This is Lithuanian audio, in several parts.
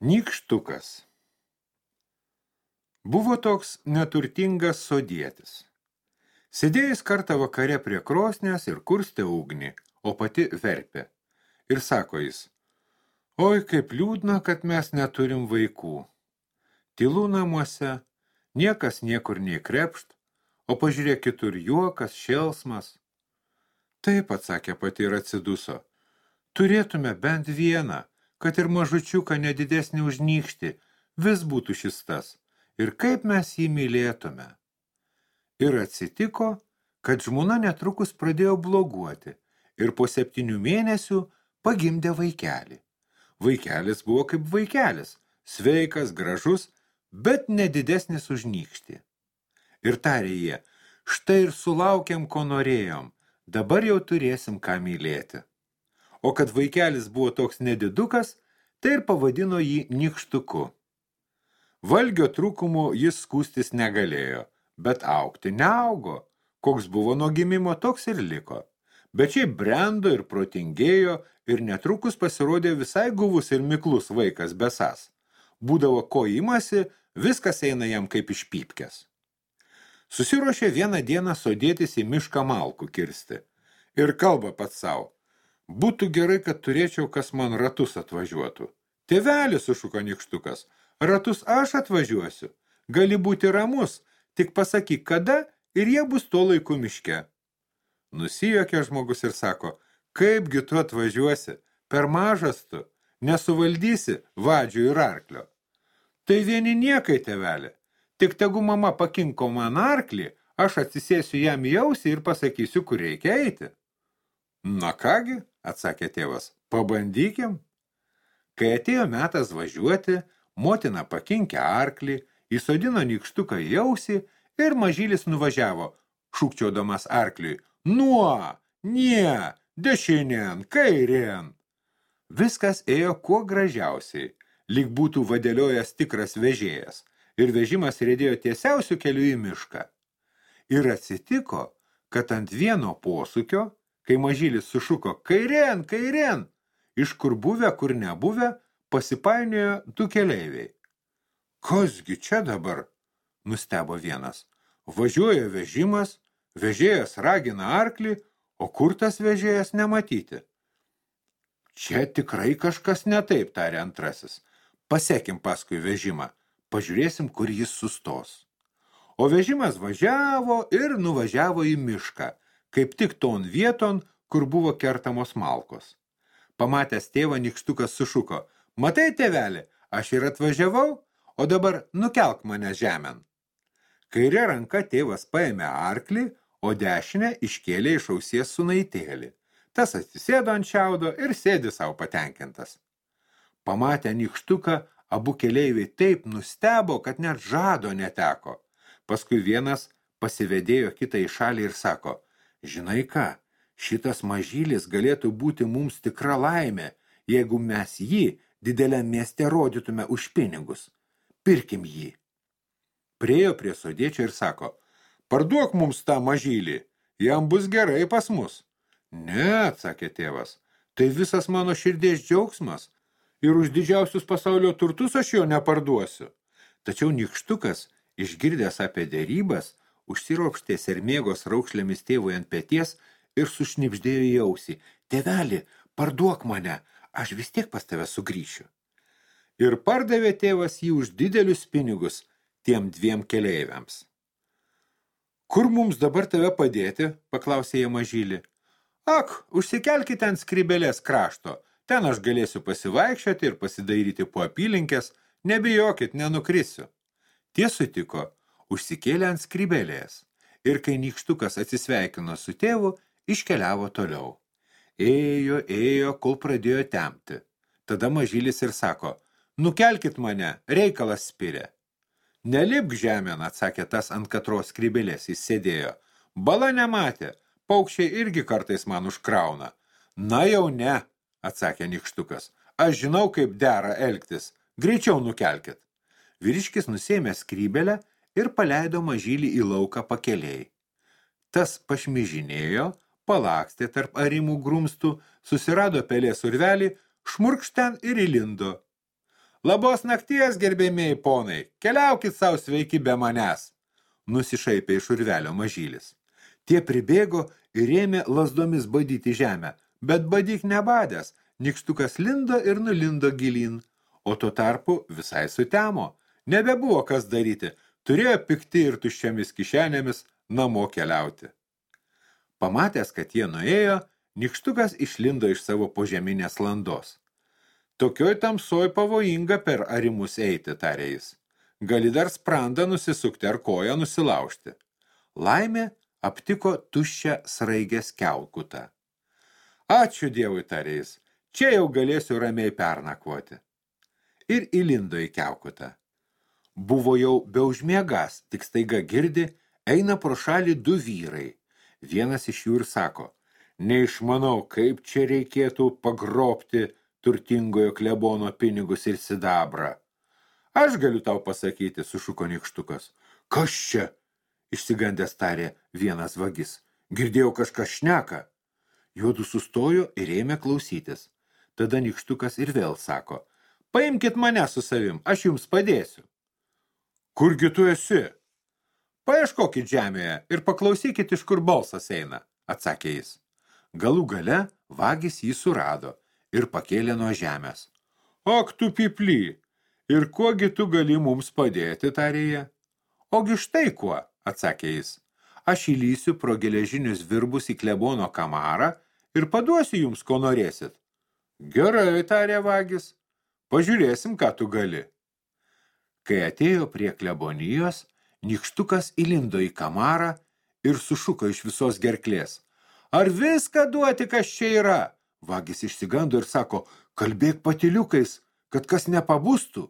Nykštukas Buvo toks neturtingas sodietis. Sėdėjęs kartą vakare prie krosnės ir kurstė ugnį, o pati verpė. Ir sako jis, oi kaip liūdna, kad mes neturim vaikų. Tylų namuose, niekas niekur nei krepšt, o pažiūrėk kitur juokas, šėlsmas. Taip, atsakė pati ir atsiduso. Turėtume bent vieną, kad ir mažučiuką nedidesnį už nykštį, vis būtų šis tas, ir kaip mes jį mylėtume. Ir atsitiko, kad žmona netrukus pradėjo bloguoti ir po septynių mėnesių pagimdė vaikelį. Vaikelis buvo kaip vaikelis, sveikas, gražus, bet nedidesnis už nykštį. Ir tarė jie, štai ir sulaukiam, ko norėjom, dabar jau turėsim ką mylėti o kad vaikelis buvo toks nedidukas, tai ir pavadino jį nikštuku. Valgio trūkumu jis skūstis negalėjo, bet aukti neaugo. Koks buvo nuo gimimo, toks ir liko. Bet šiaip brendo ir protingėjo ir netrukus pasirodė visai guvus ir miklus vaikas besas. Būdavo ko imasi, viskas eina jam kaip iš pypkės. Susiruošė vieną dieną sodėtis į mišką malkų kirsti. Ir kalba pats savo. Būtų gerai, kad turėčiau, kas man ratus atvažiuotų. Tėvelis, sušuko nikštukas, ratus aš atvažiuosiu. Gali būti ramus, tik pasakyk kada ir jie bus to laiku miške. Nusijokė žmogus ir sako, kaipgi tu atvažiuosi, per mažas tu, nesuvaldysi vadžių ir arklio. Tai vieni niekai, tėvelė, tik tegu mama pakinko man arklį, aš atsisėsiu jam į ausį ir pasakysiu, kur reikia eiti. Na kągi, atsakė tėvas, pabandykim. Kai atėjo metas važiuoti, motina pakinkė arklį, įsodino nykštuką į ausį ir mažylis nuvažiavo, šūkčiodamas arkliui, nuo, nie, dešinėn, kairėn. Viskas ėjo kuo gražiausiai, lyg būtų vadėliojęs tikras vežėjas, ir vežimas rėdėjo tiesiausių kelių į mišką. Ir atsitiko, kad ant vieno posūkio kai mažylis sušuko kairien, kairien, iš kur buvę, kur nebuvę, pasipainiojo du keleiviai. Kasgi čia dabar? Nustebo vienas. Važiuoja vežimas, vežėjas ragina arklį, o kur tas vežėjas nematyti. Čia tikrai kažkas netaip, tarė antrasis. Pasekim paskui vežimą, pažiūrėsim, kur jis sustos. O vežimas važiavo ir nuvažiavo į mišką, kaip tik ton vieton, kur buvo kertamos malkos. Pamatęs tėvą, nikštukas sušuko, matai, tėvelį, aš ir atvažiavau, o dabar nukelk mane žemėn. Kairė ranka tėvas paėmė arklį, o dešinę iškėlė iš ausies sunaitėlį. Tas atsisėdo ant šiaudo ir sėdi savo patenkintas. Pamatę nikštuką, abu keleiviai taip nustebo, kad net žado neteko. Paskui vienas pasivedėjo kitą į šalį ir sako – Žinai ką, šitas mažylis galėtų būti mums tikra laimė, jeigu mes jį dideliam mieste rodytume už pinigus. Pirkim jį. Priejo prie sodėčio ir sako, parduok mums tą mažylį, jam bus gerai pas mus. Ne, atsakė tėvas, tai visas mano širdies džiaugsmas ir už didžiausius pasaulio turtus aš jo neparduosiu. Tačiau nikštukas, išgirdęs apie dėrybas, užsiropštė sermėgos raukšlėmis tėvui ant peties ir sušnipždėjo į ausį. Tėveli, parduok mane, aš vis tiek pas tave sugrįšiu. Ir pardavė tėvas jį už didelius pinigus tiem dviem keleiviams. Kur mums dabar tave padėti, paklausė jie mažylį. Ak, užsikelkite ant skrybelės krašto, ten aš galėsiu pasivaikščioti ir pasidairyti po apylinkės, nebijokit, nenukrisiu. Tie sutiko, užsikėlė ant skrybelės ir kai nykštukas atsisveikino su tėvu, iškeliavo toliau. Ėjo, ėjo, kol pradėjo temti. Tada mažylis ir sako, nukelkit mane, reikalas spirė. Nelipk žemėn, atsakė tas ant katros skrybelės, jis sėdėjo. Bala nematė, paukščiai irgi kartais man užkrauna. Na jau ne, atsakė nikštukas, aš žinau, kaip dera elgtis, greičiau nukelkit. Vyriškis nusėmė skrybelę ir paleido mažylį į lauką pakeliai. Tas pašmižinėjo, palakstė tarp arimų grumstų, susirado pelės urvelį, šmurkšten ir įlindo. Labos nakties, gerbėmiai ponai, keliaukit savo sveiki be manęs, nusišaipė iš urvelio mažylis. Tie pribėgo ir ėmė lasdomis badyti žemę, bet badyk nebadęs, nikštukas lindo ir nulindo gilin, o tuo tarpu visai sutemo, nebebuvo kas daryti, turėjo pikti ir tuščiamis kišenėmis namo keliauti. Pamatęs, kad jie nuėjo, nikštukas išlindo iš savo požeminės landos. Tokioj tamsoj pavojinga per arimus eiti, tarė jis. Gali dar sprandą nusisukti ar koją nusilaužti. Laimė aptiko tuščią sraigės kelkutą. Ačiū Dievui, tarė jis, čia jau galėsiu ramiai pernakvoti. Ir įlindo į kelkutą. Buvo jau beužmiegas, tik staiga girdi, eina pro šalį du vyrai. Vienas iš jų ir sako, neišmanau, kaip čia reikėtų pagrobti turtingojo klebono pinigus ir sidabrą. Aš galiu tau pasakyti, sušuko nikštukas. Kas čia? Išsigandęs tarė vienas vagis. Girdėjau kažką šneka. Juodu sustojo ir ėmė klausytis. Tada nikštukas ir vėl sako, paimkit mane su savim, aš jums padėsiu. Kurgi tu esi? Paieškokit žemėje ir paklausykit, iš kur balsas eina, atsakė jis. Galų gale vagis jį surado ir pakėlė nuo žemės. Ak tu piply, ir kuogi tu gali mums padėti, tarė jie. Ogi štai kuo, atsakė jis. Aš įlysiu pro geležinius virbus į klebono kamarą ir paduosiu jums, ko norėsit. Gerai, tarė vagis, pažiūrėsim, ką tu gali. Kai atėjo prie klebonijos, nikštukas įlindo į kamarą ir sušuko iš visos gerklės. Ar viską duoti, kas čia yra? Vagis išsigando ir sako, kalbėk patiliukais, kad kas nepabūstų.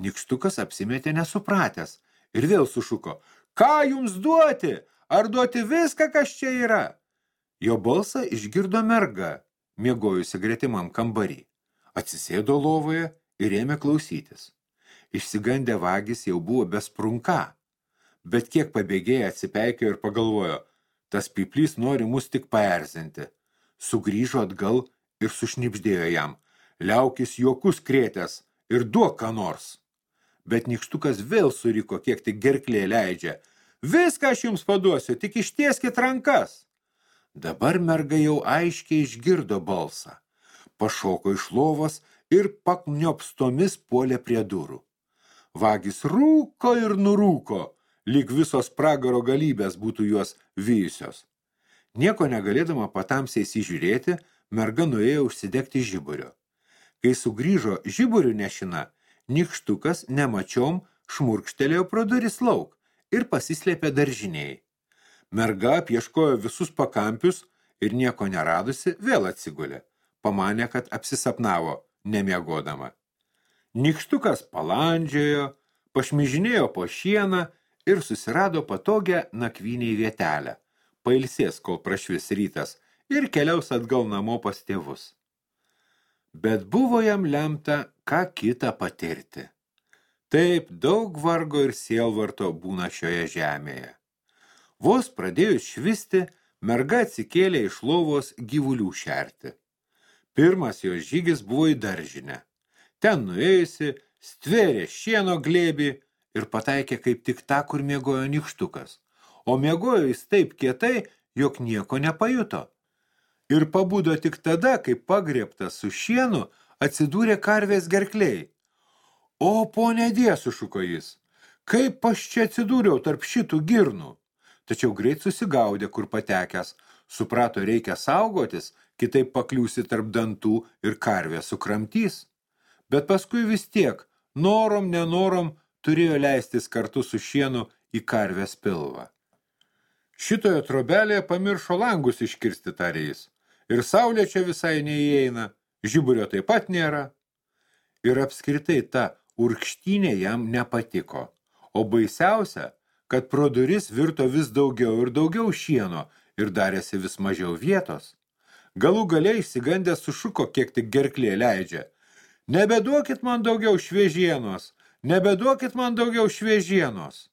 Nikštukas apsimetė nesupratęs ir vėl sušuko, ką jums duoti, ar duoti viską, kas čia yra. Jo balsą išgirdo merga, miegojusi gretimam kambarį. Atsisėdo lovoje ir ėmė klausytis. Išsigandę vagis jau buvo besprunka, bet kiek pabėgėję atsipeikėjo ir pagalvojo, tas piplys nori mus tik paerzinti sugrįžo atgal ir sušnipždėjo jam, liaukis juokus krėtęs ir duok ką nors. Bet nikštukas vėl suriko, kiek tik gerklė leidžia. Viską aš jums paduosiu, tik ištieskit rankas. Dabar merga jau aiškiai išgirdo balsą. Pašoko iš lovos ir pakniopstomis puolė prie durų. Vagis rūko ir nurūko, lyg visos pragaro galybės būtų juos vyjusios. Nieko negalėdama patamsiai įsižiūrėti, merga nuėjo užsidegti žiburio. Kai sugrįžo žiburių nešina, nikštukas nemačiom šmurkštelėjo pro duris lauk ir pasislėpė daržiniai. Merga apieškojo visus pakampius ir nieko neradusi vėl atsigulė. Pamanė, kad apsisapnavo, nemiegodama. Nikštukas palandžiojo, pašmižinėjo po šieną ir susirado patogią nakvyniai vietelę pailsės, kol prašvis rytas, ir keliaus atgal namo pas tėvus. Bet buvo jam lemta, ką kitą patirti. Taip daug vargo ir sielvarto būna šioje žemėje. Vos pradėjus švisti, merga atsikėlė iš lovos gyvulių šerti. Pirmas jos žygis buvo į daržinę. Ten nuėjusi, stvėrė šieno glėbį ir pataikė kaip tik tą, kur miegojo nikštukas o miegojo jis taip kietai, jog nieko nepajuto. Ir pabudo tik tada, kai pagriebtas su šienu atsidūrė karvės gerkliai. O, ponė die, sušuko jis, kaip aš čia atsidūriau tarp šitų girnų. Tačiau greit susigaudė, kur patekęs, suprato reikia saugotis, kitaip pakliūsi tarp dantų ir karvė sukramtys. Bet paskui vis tiek, norom, nenorom, turėjo leistis kartu su šienu į karvės pilvą. Šitoje trobelėje pamiršo langus iškirsti, tarė jis. Ir saulė čia visai neįeina, žiburio taip pat nėra. Ir apskritai ta urkštynė jam nepatiko. O baisiausia, kad pro duris virto vis daugiau ir daugiau šieno ir darėsi vis mažiau vietos. Galų galiai išsigandęs sušuko, kiek tik gerklė leidžia. Nebeduokit man daugiau šviežienos, nebeduokit man daugiau šviežienos.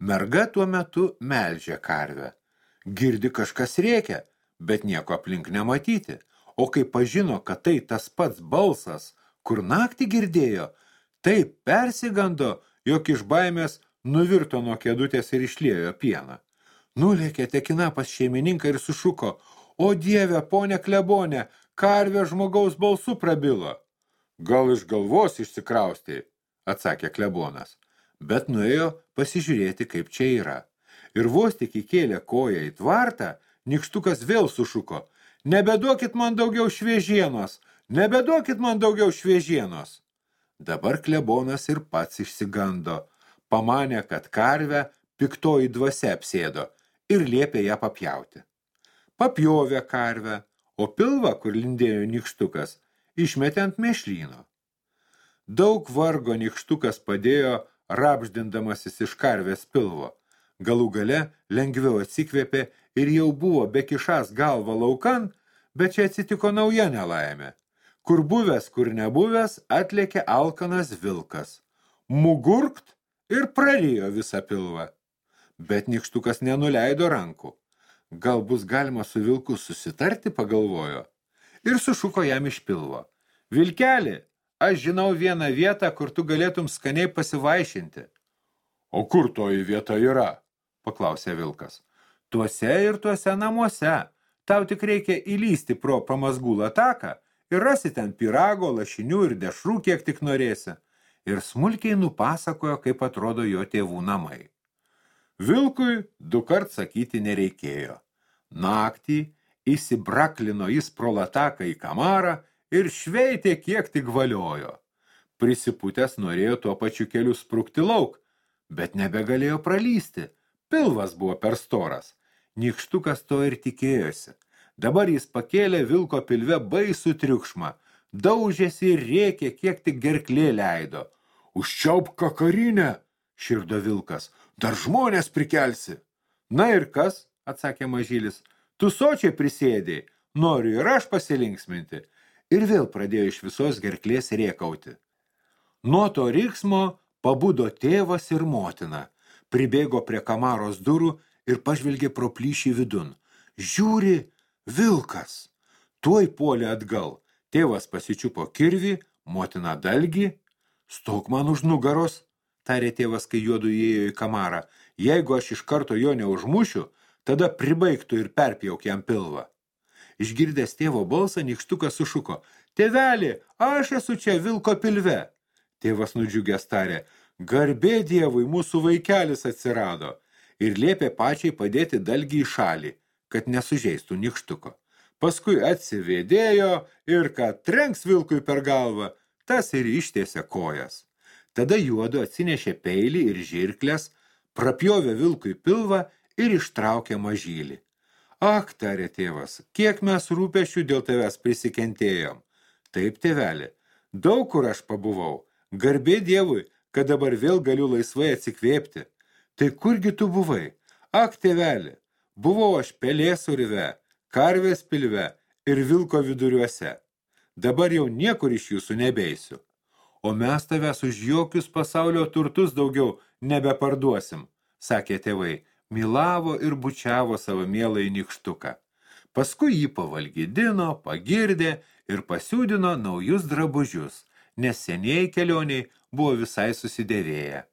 Merga tuo metu melžė karvę. Girdi kažkas rėkia, bet nieko aplink nematyti. O kai pažino, kad tai tas pats balsas, kur naktį girdėjo, Taip persigando, jog iš baimės nuvirto nuo kėdutės ir išliejo pieną. Nulėkė tekina pas šeimininką ir sušuko, o dieve, ponė klebonė, karvė žmogaus balsu prabilo. Gal iš galvos išsikraustė, atsakė klebonas, bet nuėjo pasižiūrėti, kaip čia yra. Ir vos tik įkėlė koją į tvartą, nikštukas vėl sušuko, nebeduokit man daugiau šviežienos, nebeduokit man daugiau šviežienos. Dabar klebonas ir pats išsigando, pamanė, kad karvę piktoji dvasia apsėdo ir liepė ją papjauti. Papjovė karvę, o pilvą, kur lindėjo nikštukas, išmetė ant mešlyno. Daug vargo nikštukas padėjo, rapždindamasis iš karvės pilvo. Galų gale lengviau atsikvėpė ir jau buvo be kišas galva laukan, bet čia atsitiko nauja nelaimė. Kur buvęs, kur nebuvęs, atlėkė alkanas vilkas. Mugurkt ir prarijo visą pilvą. Bet nikštukas nenuleido rankų. Gal bus galima su vilku susitarti, pagalvojo. Ir sušuko jam iš pilvo. Vilkelį, aš žinau vieną vietą, kur tu galėtum skaniai pasivaišinti. O kur toji vieta yra? paklausė vilkas. Tuose ir tuose namuose. Tau tik reikia įlysti pro pamazgulą taką ir rasi ten pirago, lašinių ir dešrų, kiek tik norėsi ir smulkiai nupasakojo, kaip atrodo jo tėvų namai. Vilkui du kart sakyti nereikėjo. Naktį įsibraklino jis pro lataką į kamarą ir šveitė kiek tik valiojo. Prisiputęs norėjo tuo pačiu keliu sprukti lauk, bet nebegalėjo pralysti. Pilvas buvo per storas. Nikštukas to ir tikėjosi. Dabar jis pakėlė vilko pilve baisų triukšmą – daužėsi ir rėkė, kiek tik gerklė leido. Užčiaup kakarinę, širdo vilkas, dar žmonės prikelsi. Na ir kas, atsakė mažylis, tu sočiai prisėdėjai, noriu ir aš pasilinksminti. Ir vėl pradėjo iš visos gerklės rėkauti. Nuo to riksmo pabudo tėvas ir motina, pribėgo prie kamaros durų ir pažvelgė pro plyšį vidun. Žiūri, vilkas. Tuoj puolė atgal, Tėvas pasičiupo kirvį, motina dalgį. Stok man už nugaros, tarė tėvas, kai juodu įėjo į kamarą. Jeigu aš iš karto jo neužmušiu, tada pribaigtų ir perpjauk jam pilvą. Išgirdęs tėvo balsą, nikštukas sušuko. Tėvelį, aš esu čia vilko pilve. Tėvas nudžiugęs tarė, garbė dievui mūsų vaikelis atsirado ir liepė pačiai padėti dalgį į šalį, kad nesužeistų nikštuko. Paskui atsivėdėjo ir kad trenks vilkui per galvą, tas ir ištiesė kojas. Tada juodu atsinešė peilį ir žirklės, prapjovė vilkui pilvą ir ištraukė mažylį. Ak, tarė tėvas, kiek mes rūpešių dėl tavęs prisikentėjom. Taip, tėvelė, daug kur aš pabuvau. Garbė dievui, kad dabar vėl galiu laisvai atsikvėpti. Tai kurgi tu buvai? Ak, tėvelė, buvau aš pelės urve, karvės pilve ir vilko viduriuose. Dabar jau niekur iš jūsų nebeisiu. O mes tavęs už jokius pasaulio turtus daugiau nebeparduosim, sakė tėvai, milavo ir bučiavo savo mielą į nikštuką. Paskui jį pavalgydino, pagirdė ir pasiūdino naujus drabužius, nes senieji kelioniai buvo visai susidėvėję.